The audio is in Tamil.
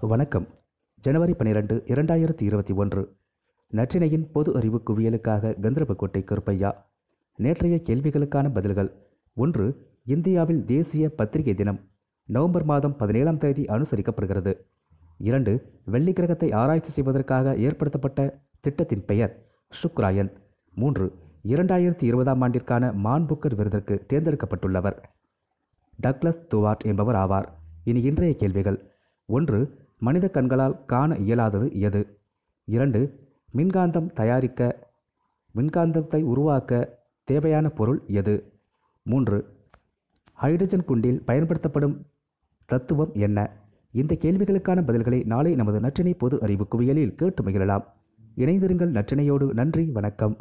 வணக்கம். ஜனவரி பன்னிரெண்டு இரண்டாயிரத்தி இருபத்தி ஒன்று. நற்றினையின் பொது அறிவு குவியலுக்காக கந்தரபக்கோட்டை கருப்பையா. நேற்றைய கேள்விகளுக்கான பதில்கள். ஒன்று இந்தியாவில் தேசிய பத்திரிகை தினம் நவம்பர் மாதம் பதினேழாம் தேதி அனுசரிக்கப்படுகிறது. இரண்டு வெள்ளி கிரகத்தை ஆராய்ச்சி செய்வதற்காக ஏற்படுத்தப்பட்ட திட்டத்தின் பெயர் சுக்ராயன் மூன்று இரண்டாயிரத்தி இருபதாம் ஆண்டிற்கான மான்புக்கர் விருதிற்கு தேர்ந்தெடுக்கப்பட்டுள்ளவர். டக்ளஸ் துவார்ட் என்பவர் ஆவார். இனி இன்றைய கேள்விகள். ஒன்று மனித கண்களால் காண இயலாதது எது? இரண்டு மின்காந்தம் தயாரிக்க மின்காந்தத்தை உருவாக்க தேவையான பொருள் எது? மூன்று ஹைட்ரஜன் குண்டில் பயன்படுத்தப்படும் தத்துவம் என்ன? இந்த கேள்விகளுக்கான பதில்களை நாளை நமது நற்றினை பொது அறிவு குவியலில் கேட்டு மகிழலாம். இணைந்திருங்கள் நற்றினையோடு நன்றி வணக்கம்.